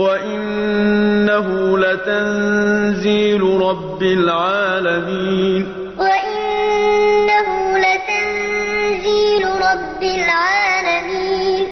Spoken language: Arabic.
وَإِنَّهُ لَتَنزِيلُ رَبِّ الْعَالَمِينَ وَإِنَّهُ لَتَنزِيلُ رَبِّ الْعَالَمِينَ